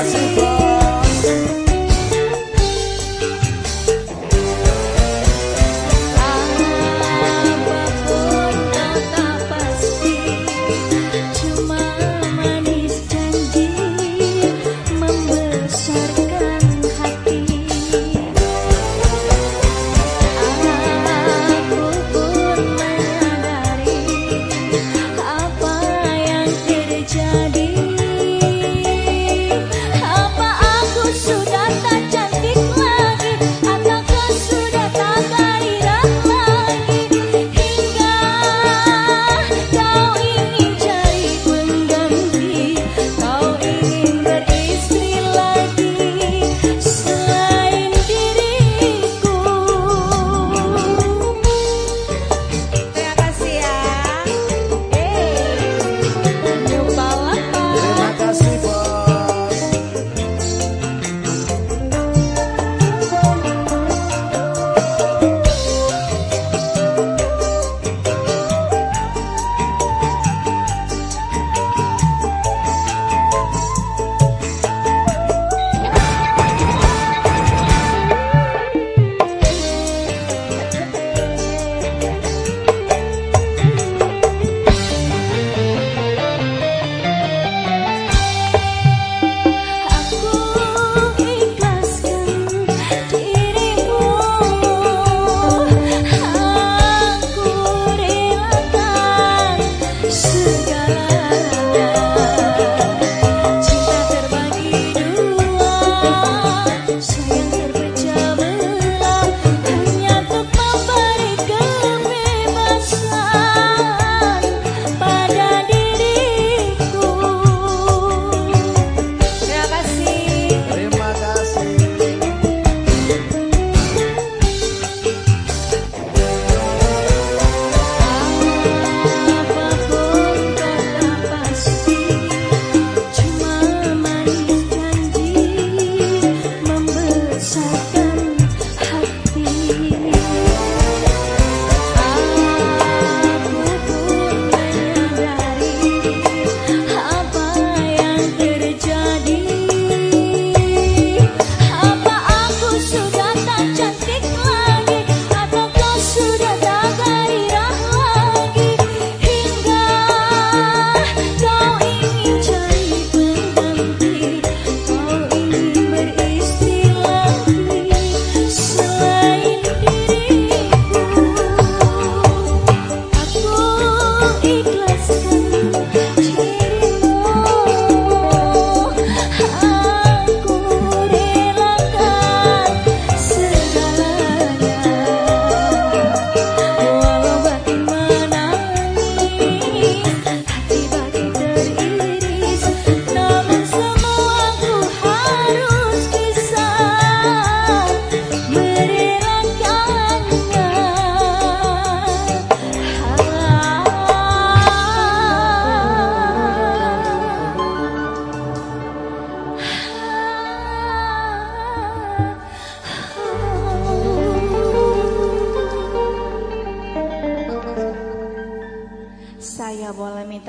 assim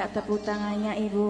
minta tepuk tangannya Ibu?